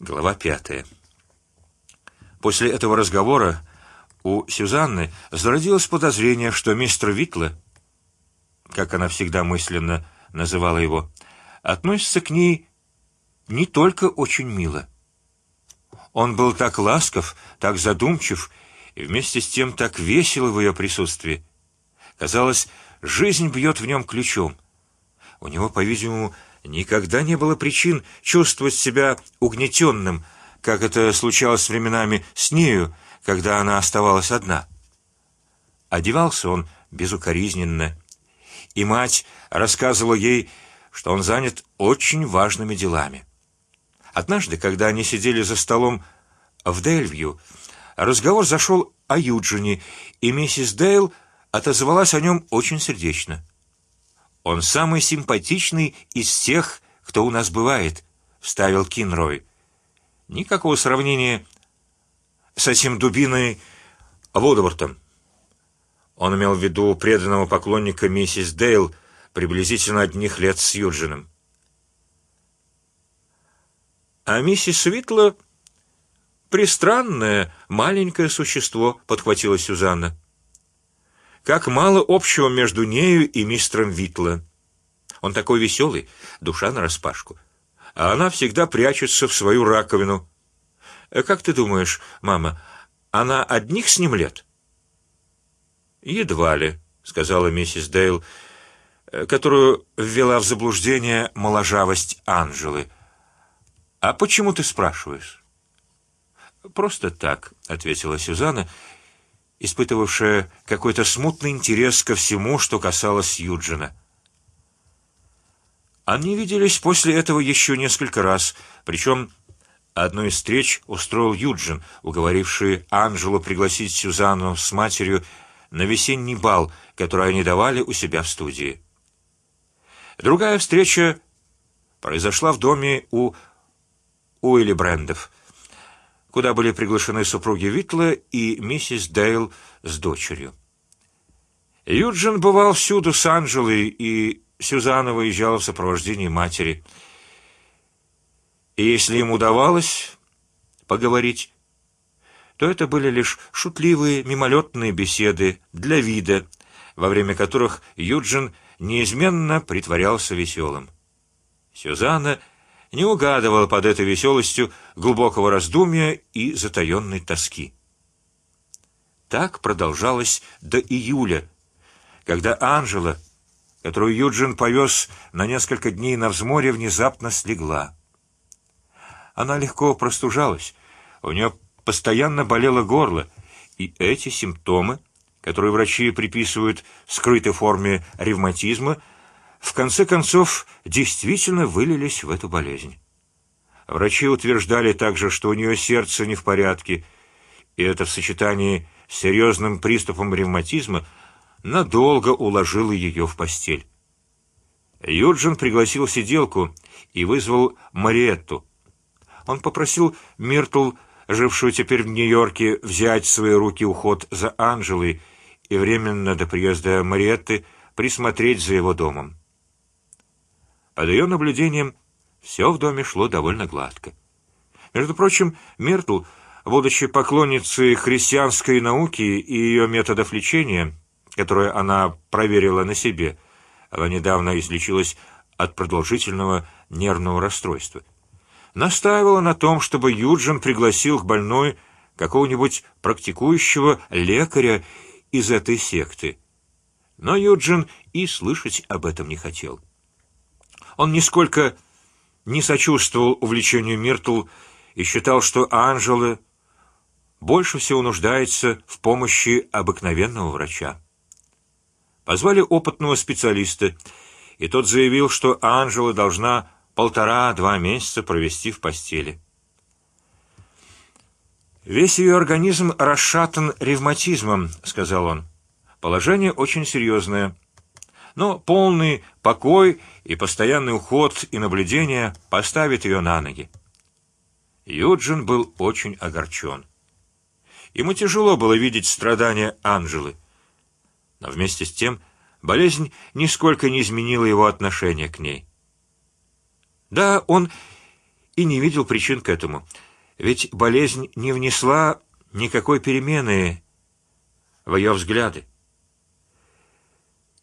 Глава пятая. После этого разговора у Сюзанны зародилось подозрение, что мистер Витла, как она всегда мысленно называла его, относится к ней не только очень мило. Он был так ласков, так задумчив и вместе с тем так весело в ее присутствии. Казалось, жизнь бьет в нем ключом. У него, по-видимому, никогда не было причин чувствовать себя угнетенным, как это случалось временами с нею, когда она оставалась одна. Одевался он безукоризненно, и мать рассказывала ей, что он занят очень важными делами. Однажды, когда они сидели за столом в Дельвью, разговор зашел о Юджине, и миссис Дейл отозвалась о нем очень сердечно. Он самый симпатичный из всех, кто у нас бывает, вставил Кинрой. Никакого сравнения с этим дубиной Вудвортом. Он имел в виду преданного поклонника миссис Дейл, приблизительно одних лет с Юджином. А миссис Свитла пристранное маленькое существо, подхватила Сюзанна. Как мало общего между нею и мистером Витла. Он такой веселый, душа на распашку, а она всегда прячется в свою раковину. Э, как ты думаешь, мама, она одних с ним лет? Едва ли, сказала миссис Дейл, э, которую ввела в заблуждение моложавость Анжелы. А почему ты спрашиваешь? Просто так, ответила Сюзанна, испытывавшая какой-то смутный интерес ко всему, что касалось Юджина. Они виделись после этого еще несколько раз, причем одну из встреч устроил Юджин, уговоривший Анжелу пригласить Сюзанну с матерью на весенний бал, который они давали у себя в студии. Другая встреча произошла в доме у Уилли Брендов, куда были приглашены супруги Витла и миссис Дейл с дочерью. Юджин бывал всюду с Анжелой, и Сюзанна выезжала в сопровождении матери. И если им удавалось поговорить, то это были лишь шутливые мимолетные беседы для вида, во время которых Юджин неизменно притворялся веселым. Сюзанна не угадывал под этой веселостью глубокого раздумья и затаенной тоски. Так продолжалось до июля, когда Анжела, которую Юджин повез на несколько дней на взморье, внезапно слегла. Она легко простужалась, у нее постоянно болело горло, и эти симптомы, которые врачи приписывают скрытой форме ревматизма, в конце концов действительно вылились в эту болезнь. Врачи утверждали также, что у нее сердце не в порядке, и это в сочетании с серьезным приступом ревматизма надолго уложило ее в постель. Юджин пригласил сиделку и вызвал Мариетту. Он попросил Миртл, жившую теперь в Нью-Йорке, взять в свои руки уход за Анжелой и временно до приезда Мариетты присмотреть за его домом. Под ее наблюдением все в доме шло довольно гладко. Между прочим, Миртл, будучи поклонницей христианской науки и ее методов лечения, которые она проверила на себе, она недавно излечилась от продолжительного нервного расстройства, настаивала на том, чтобы Юджин пригласил к больной какого-нибудь практикующего лекаря из этой секты. Но Юджин и слышать об этом не хотел. Он нисколько не сочувствовал увлечению Миртл и считал, что Анжела больше всего нуждается в помощи обыкновенного врача. Позвали опытного специалиста, и тот заявил, что Анжела должна полтора-два месяца провести в постели. Весь ее организм расшатан ревматизмом, сказал он. Положение очень серьезное но полный покой и постоянный уход и наблюдение поставят ее на ноги. Юджин был очень огорчен. Ему тяжело было видеть страдания Анжелы, но вместе с тем болезнь нисколько не изменила его отношение к ней. Да, он и не видел причин к этому, ведь болезнь не внесла никакой перемены в ее взгляды.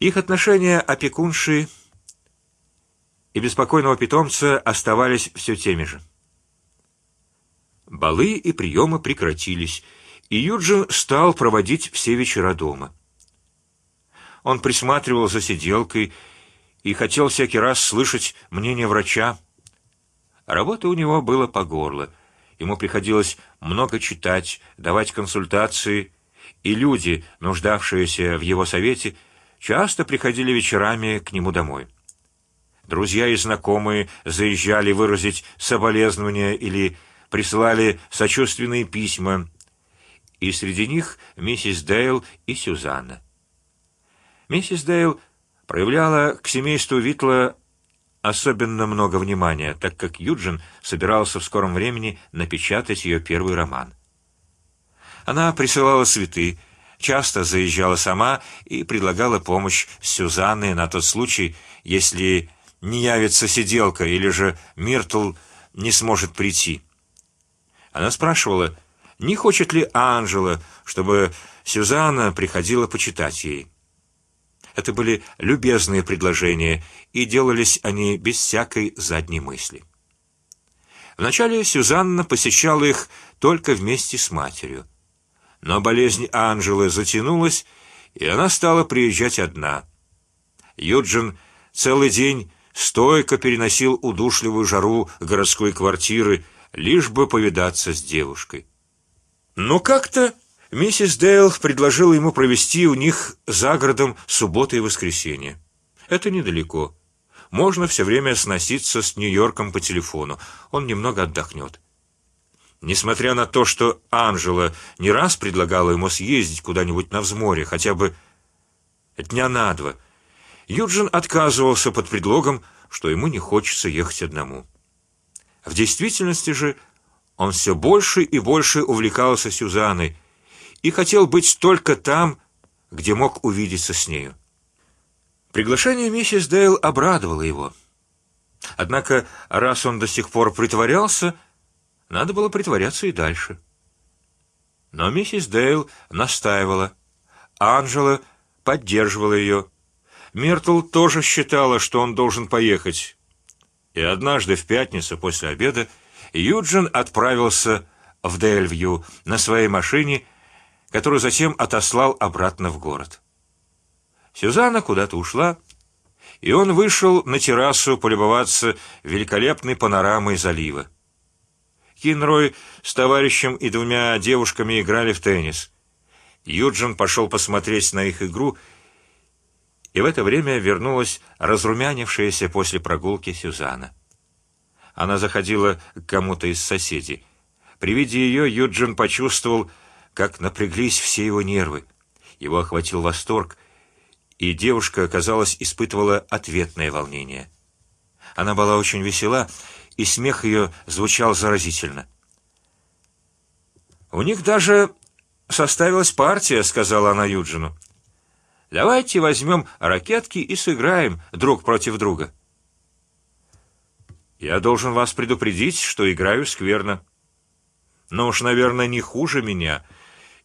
Их отношения опекунши и беспокойного питомца оставались все теми же. Балы и приемы прекратились, и Юджин стал проводить все вечера дома. Он присматривал за сиделкой и хотел всякий раз слышать мнение врача. Работы у него было по горло. Ему приходилось много читать, давать консультации, и люди, нуждавшиеся в его совете, часто приходили вечерами к нему домой. Друзья и знакомые заезжали выразить соболезнования или присылали сочувственные письма, и среди них миссис Дейл и Сюзанна. Миссис Дейл проявляла к семейству Витла особенно много внимания, так как Юджин собирался в скором времени напечатать ее первый роман. Она присылала цветы, часто заезжала сама и предлагала помощь Сюзанне на тот случай, если не явится сиделка или же Миртл не сможет прийти. Она спрашивала, не хочет ли Анжела, чтобы Сюзанна приходила почитать ей. Это были любезные предложения, и делались они без всякой задней мысли. Вначале Сюзанна посещала их только вместе с матерью, но болезнь Анжелы затянулась, и она стала приезжать одна. Юджин целый день стойко переносил удушливую жару городской квартиры, лишь бы повидаться с девушкой. Но как-то миссис Дейл предложила ему провести у них за городом субботу и воскресенье. Это недалеко. Можно все время сноситься с Нью-Йорком по телефону. Он немного отдохнет. Несмотря на то, что Анжела не раз предлагала ему съездить куда-нибудь на взморье, хотя бы дня на два, Юджин отказывался под предлогом, что ему не хочется ехать одному. В действительности же он все больше и больше увлекался Сюзанной и хотел быть только там, где мог увидеться с нею. Приглашение миссис Дейл обрадовало его. Однако, раз он до сих пор притворялся, надо было притворяться и дальше. Но миссис Дейл настаивала, Анжела поддерживала ее. Миртл тоже считала, что он должен поехать. И однажды в пятницу после обеда Юджин отправился в Дельвью на своей машине, которую затем отослал обратно в город. Сюзанна куда-то ушла, и он вышел на террасу полюбоваться великолепной панорамой залива. Кинрой с товарищем и двумя девушками играли в теннис. Юджин пошел посмотреть на их игру, и в это время вернулась разрумянившаяся после прогулки Сюзанна. Она заходила к кому-то из соседей. При виде ее Юджин почувствовал, как напряглись все его нервы. Его охватил восторг, и девушка, казалось, испытывала ответное волнение. Она была очень весела, и смех ее звучал заразительно. У них даже составилась партия, сказала она Юджину. Давайте возьмем ракетки и сыграем друг против друга. Я должен вас предупредить, что играю скверно. Но уж, наверное, не хуже меня.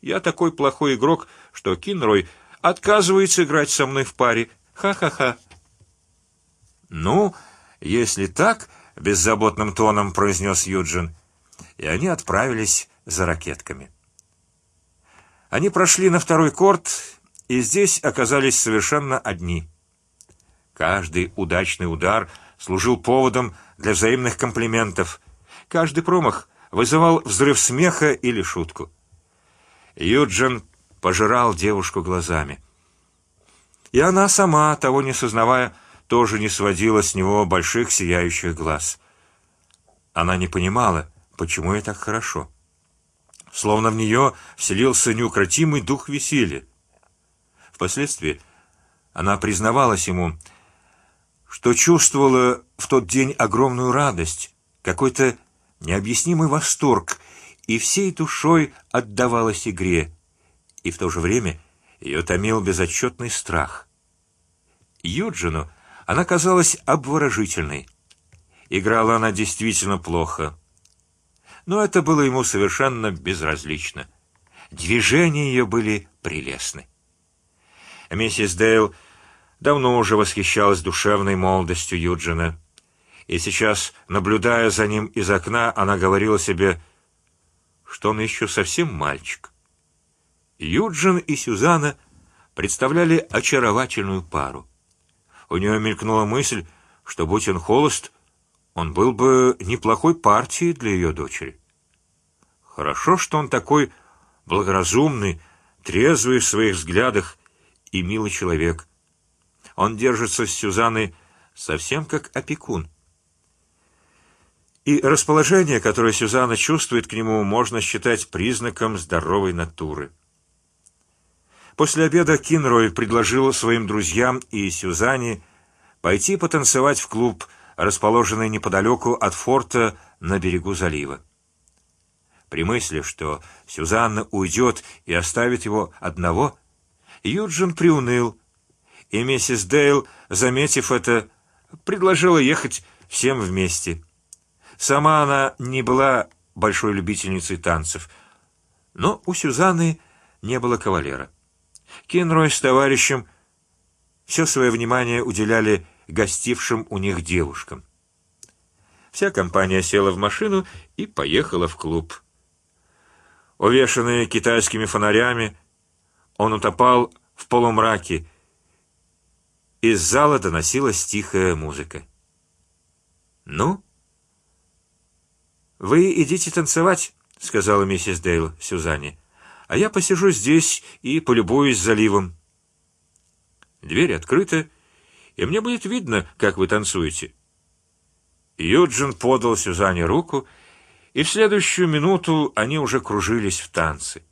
Я такой плохой игрок, что Кинрой отказывается играть со мной в паре. Ха-ха-ха. Ну, если так, беззаботным тоном произнес Юджин, и они отправились за ракетками. Они прошли на второй корт и здесь оказались совершенно одни. Каждый удачный удар служил поводом для взаимных комплиментов. Каждый промах вызывал взрыв смеха или шутку. Юджин пожирал девушку глазами, и она сама, того не сознавая, тоже не сводила с него больших сияющих глаз. Она не понимала, почему ей так хорошо. Словно в нее вселился неукротимый дух веселья. Впоследствии она признавалась ему, что чувствовала в тот день огромную радость, какой-то необъяснимый восторг, и всей душой отдавалась игре, и в то же время ее томил безотчетный страх. Юджину она казалась обворожительной. играла она действительно плохо, но это было ему совершенно безразлично. Движения ее были прелестны. Миссис Дейл давно уже восхищалась душевной молодостью Юджина, и сейчас, наблюдая за ним из окна, она говорила себе, что он еще совсем мальчик. Юджин и Сюзанна представляли очаровательную пару. У нее мелькнула мысль, что будь он холост, он был бы неплохой партией для ее дочери. Хорошо, что он такой благоразумный, трезвый в своих взглядах и милый человек. Он держится с Сюзанной совсем как опекун. И расположение, которое Сюзанна чувствует к нему, можно считать признаком здоровой натуры. После обеда Кинрой предложил своим друзьям и Сюзанне пойти потанцевать в клуб, расположенный неподалеку от форта на берегу залива. При мысли, что Сюзанна уйдет и оставит его одного, Юджин приуныл, и миссис Дейл, заметив это, предложила ехать всем вместе. Сама она не была большой любительницей танцев, но у Сюзанны не было кавалера. Кинрой с товарищем все свое внимание уделяли гостившим у них девушкам. Вся компания села в машину и поехала в клуб. Увешанный китайскими фонарями, он утопал в полумраке. Из зала доносилась тихая музыка. Ну, вы идите танцевать, сказала миссис Дейл Сюзанне, а я посижу здесь и полюбуюсь заливом. Дверь открыта, и мне будет видно, как вы танцуете. Юджин подал Сюзанне руку, и в следующую минуту они уже кружились в танце.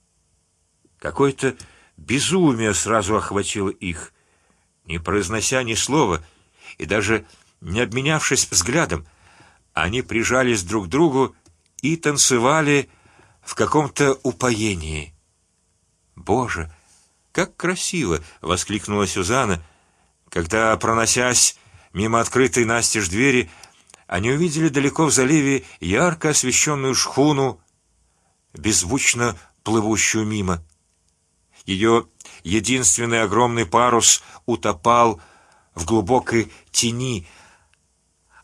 Какое-то безумие сразу охватило их, не произнося ни слова и даже не обменявшись взглядом, они прижались друг к другу и танцевали в каком-то упоении. Боже, как красиво! воскликнула Сюзанна, когда, проносясь мимо открытой настежь двери, они увидели далеко в заливе ярко освещенную шхуну, беззвучно плывущую мимо. Ее единственный огромный парус утопал в глубокой тени.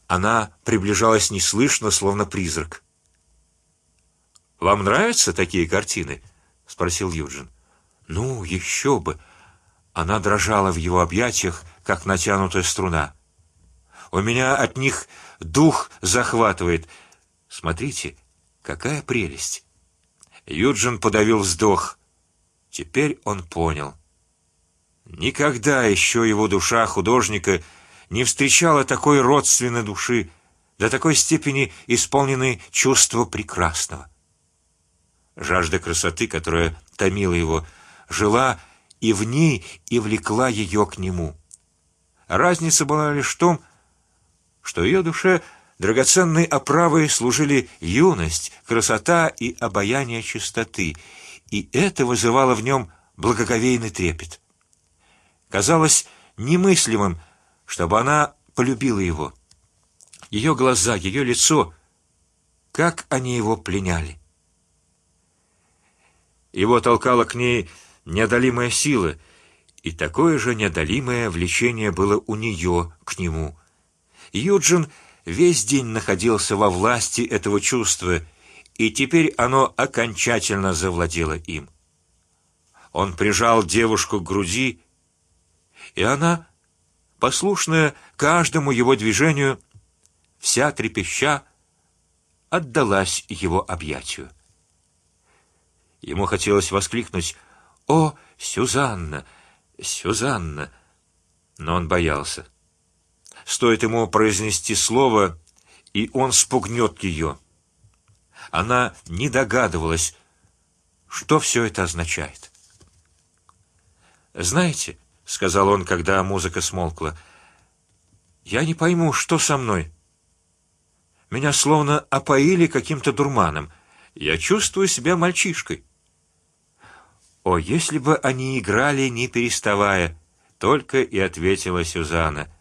Она приближалась неслышно, словно призрак. Вам нравятся такие картины? – спросил Юджин. Ну, еще бы. Она дрожала в его объятиях, как натянутая струна. У меня от них дух захватывает. Смотрите, какая прелесть! Юджин подавил вздох. Теперь он понял. Никогда еще его душа художника не встречала такой родственной души, до такой степени исполненной чувства прекрасного. Жажда красоты, которая томила его, жила и в ней и влекла ее к нему. Разница была лишь в том, что ее душе драгоценной оправой служили юность, красота и обаяние чистоты, и это вызывало в нем благоговейный трепет. Казалось немыслимым, чтобы она полюбила его. Ее глаза, ее лицо, как они его пленяли. Его толкала к ней неодолимая сила, и такое же неодолимое влечение было у нее к нему. Юджин весь день находился во власти этого чувства, и теперь оно окончательно завладело им. Он прижал девушку к груди, и она, послушная каждому его движению, вся трепеща, отдалась его объятию. Ему хотелось воскликнуть: "О, Сюзанна, Сюзанна!" но он боялся. Стоит ему произнести слово, и он спугнет ее. Она не догадывалась, что все это означает. Знаете, сказал он, когда музыка смолкла, я не пойму, что со мной. Меня словно опоили каким-то дурманом. Я чувствую себя мальчишкой. О, если бы они играли не переставая, только и ответила Сюзанна.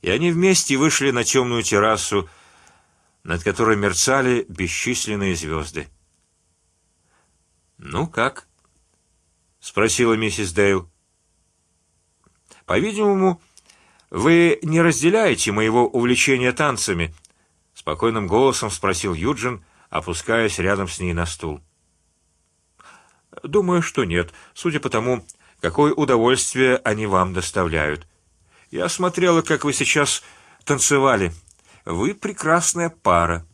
и они вместе вышли на темную террасу, над которой мерцали бесчисленные звезды. Ну как? спросила миссис Дейл. По-видимому, вы не разделяете моего увлечения танцами, спокойным голосом спросил Юджин, опускаясь рядом с ней на стул. Думаю, что нет, судя по тому, какое удовольствие они вам доставляют. Я смотрела, как вы сейчас танцевали. Вы прекрасная пара.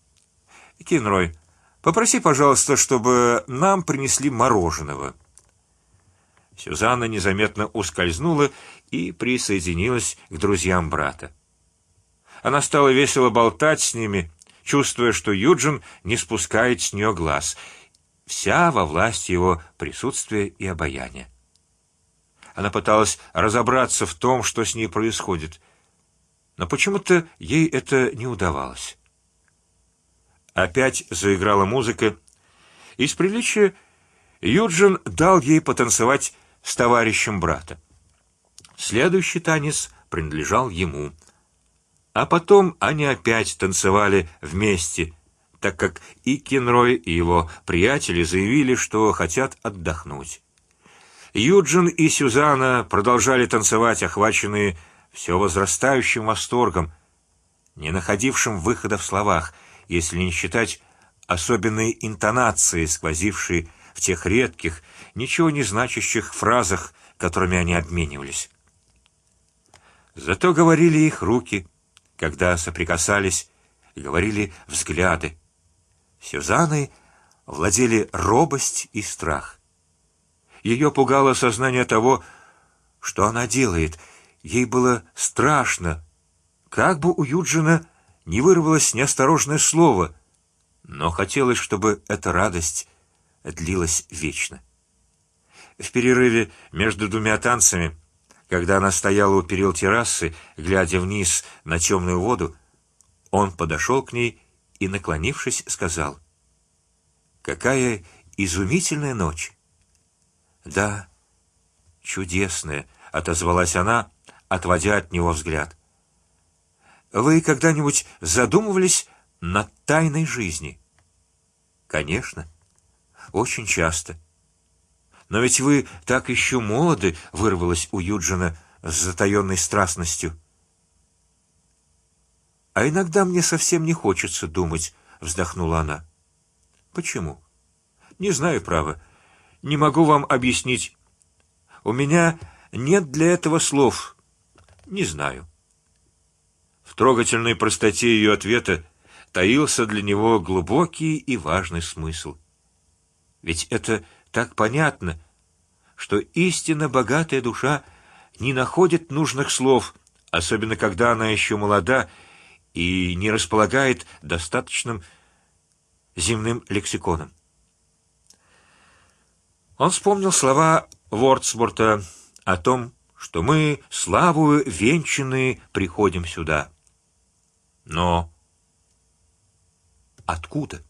Кинрой, попроси, пожалуйста, чтобы нам принесли мороженого. Сюзанна незаметно ускользнула и присоединилась к друзьям брата. Она стала весело болтать с ними, чувствуя, что Юджин не спускает с нее глаз, вся во власти его присутствия и обаяния. Она пыталась разобраться в том, что с ней происходит, но почему-то ей это не удавалось. Опять заиграла музыка, и из приличия Юджин дал ей потанцевать с товарищем брата. Следующий танец принадлежал ему, а потом они опять танцевали вместе, так как и Кенрой и его приятели заявили, что хотят отдохнуть. Юджин и Сюзанна продолжали танцевать, охваченные все возрастающим восторгом, не находившим выхода в словах, если не считать особенной интонации, сквозившей в тех редких, ничего не значащих фразах, которыми они обменивались. Зато говорили их руки, когда соприкасались, говорили взгляды. Сюзанной владели робость и страх. Ее пугало сознание того, что она делает. Ей было страшно, как бы у Юджина не вырвалось неосторожное слово, но хотелось, чтобы эта радость длилась вечно. В перерыве между двумя танцами, когда она стояла у перил террасы, глядя вниз на темную воду, он подошел к ней и, наклонившись, сказал: "Какая изумительная ночь!" Да, чудесное, отозвалась она, отводя от него взгляд. Вы когда-нибудь задумывались над тайной жизни? Конечно, очень часто. Но ведь вы так еще молоды, вырвалось у Юджина с затаенной страстностью. А иногда мне совсем не хочется думать, вздохнула она. Почему? Не знаю, право. Не могу вам объяснить. У меня нет для этого слов. Не знаю. В трогательной простоте ее ответа таился для него глубокий и важный смысл. Ведь это так понятно, что истинно богатая душа не находит нужных слов, особенно когда она еще молода и не располагает достаточным земным лексиконом. Он вспомнил слова Вордсворта о том, что мы славу венчанные приходим сюда. Но откуда?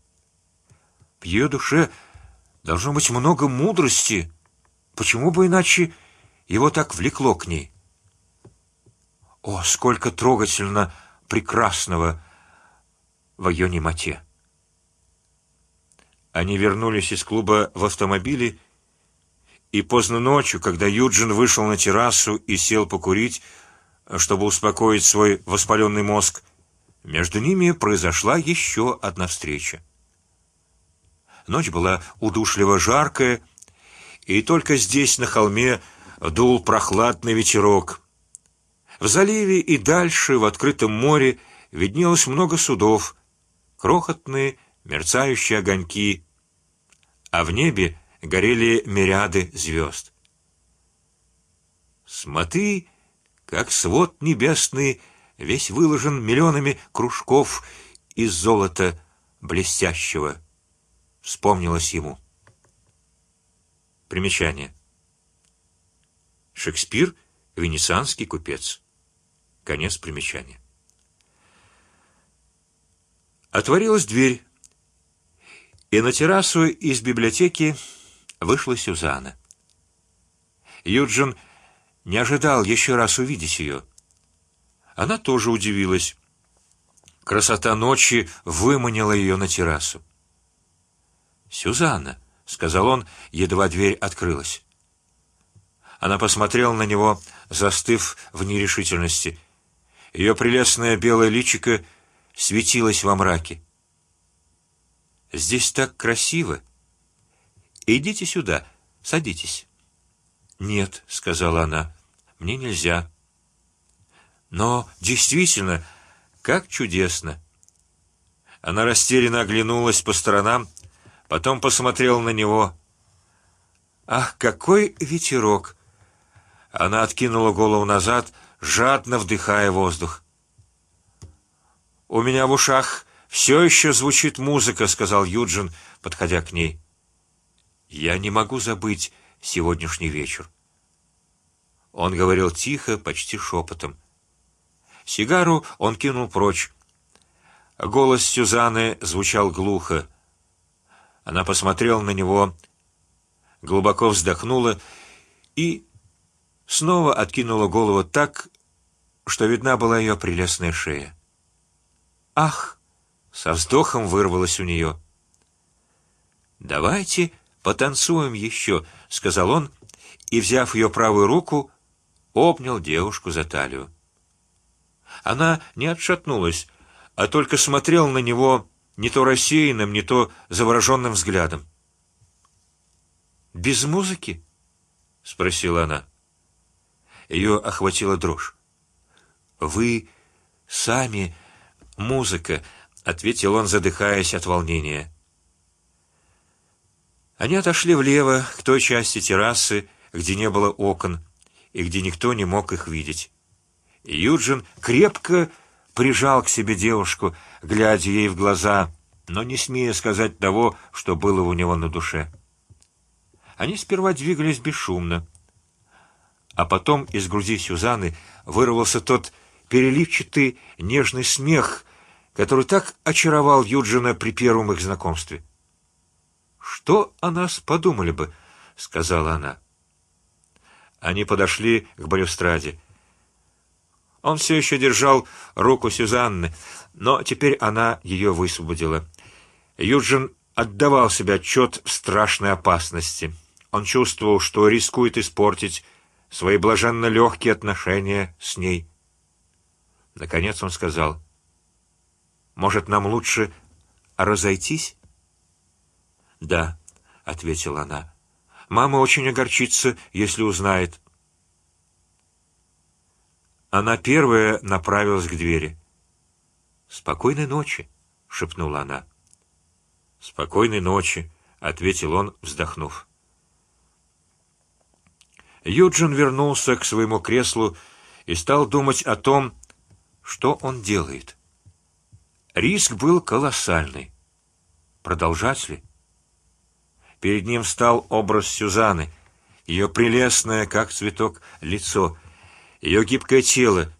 В ее душе должно быть много мудрости. Почему бы иначе его так влекло к ней? О, сколько трогательно прекрасного в ее немоте! Они вернулись из клуба в автомобиле и поздно ночью, когда Юджин вышел на террасу и сел покурить, чтобы успокоить свой воспаленный мозг, между ними произошла еще одна встреча. Ночь была удушливо жаркая, и только здесь на холме дул прохладный ветерок. В заливе и дальше в открытом море виднелось много судов, крохотные мерцающие огоньки, а в небе горели мириады звезд. Смотри, как свод небесный весь выложен миллионами кружков из золота блестящего. Вспомнилось ему. Примечание. Шекспир, венецианский купец. Конец примечания. Отворилась дверь, и на террасу из библиотеки вышла Сюзанна. Юджин не ожидал еще раз увидеть ее. Она тоже удивилась. Красота ночи выманила ее на террасу. Сюзанна, сказал он, едва дверь открылась. Она посмотрела на него, застыв в нерешительности. Ее прелестное белое личико светилось во мраке. Здесь так красиво. Идите сюда, садитесь. Нет, сказала она, мне нельзя. Но действительно, как чудесно. Она растерянно оглянулась по сторонам, потом посмотрела на него. Ах, какой ветерок! Она откинула голову назад, жадно вдыхая воздух. У меня в ушах все еще звучит музыка, сказал Юджин, подходя к ней. Я не могу забыть сегодняшний вечер. Он говорил тихо, почти шепотом. Сигару он кинул прочь. Голос Сюзанны звучал глухо. Она посмотрела на него, глубоко вздохнула и снова откинула голову так, что видна была ее прелестная шея. Ах! Со вздохом вырвалось у нее. Давайте потанцуем еще, сказал он и, взяв ее правую руку, обнял девушку за талию. Она не отшатнулась, а только смотрела на него не то рассеянным, не то завороженным взглядом. Без музыки? – спросила она. Ее охватила дрожь. Вы сами музыка, ответил он, задыхаясь от волнения. Они отошли влево к той части террасы, где не было окон и где никто не мог их видеть. Юджин крепко прижал к себе девушку, глядя ей в глаза, но не смея сказать того, что было у него на душе. Они сперва двигались бесшумно, а потом из груди Сюзаны вырвался тот переливчатый нежный смех, который так очаровал Юджина при первом их знакомстве. Что о нас подумали бы, сказала она. Они подошли к балюстраде. Он все еще держал руку Сюзанны, но теперь она ее высвободила. Юджин отдавал себе отчет в страшной опасности. Он чувствовал, что рискует испортить свои блаженно легкие отношения с ней. Наконец он сказал: "Может, нам лучше разойтись?" Да, ответила она. Мама очень огорчится, если узнает. Она первая направилась к двери. Спокойной ночи, шепнула она. Спокойной ночи, ответил он, вздохнув. Юджин вернулся к своему креслу и стал думать о том, что он делает. Риск был колоссальный. Продолжать ли? Перед ним стал образ Сюзаны, ее прелестное, как цветок, лицо, ее гибкое тело,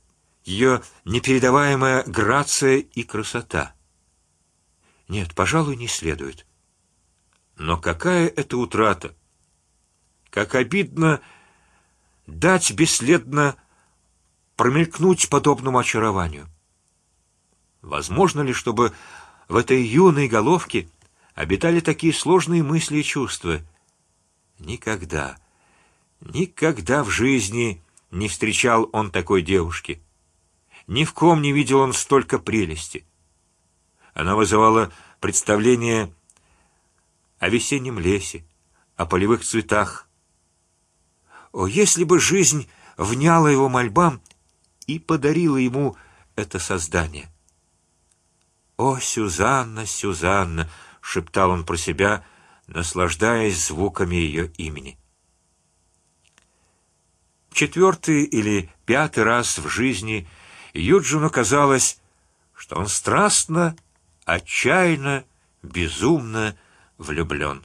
ее непередаваемая грация и красота. Нет, пожалуй, не следует. Но какая это утрата! Как обидно дать бесследно промелькнуть подобному очарованию. Возможно ли, чтобы в этой юной головке обитали такие сложные мысли и чувства? Никогда, никогда в жизни не встречал он такой девушки. Ни в ком не видел он столько прелести. Она вызывала представление о весеннем лесе, о полевых цветах. О, если бы жизнь вняла его мольбам и подарила ему это создание! О, Сюзанна, Сюзанна! шептал он про себя, наслаждаясь звуками ее имени. Четвертый или пятый раз в жизни Юджину казалось, что он страстно отчаянно, безумно влюблен.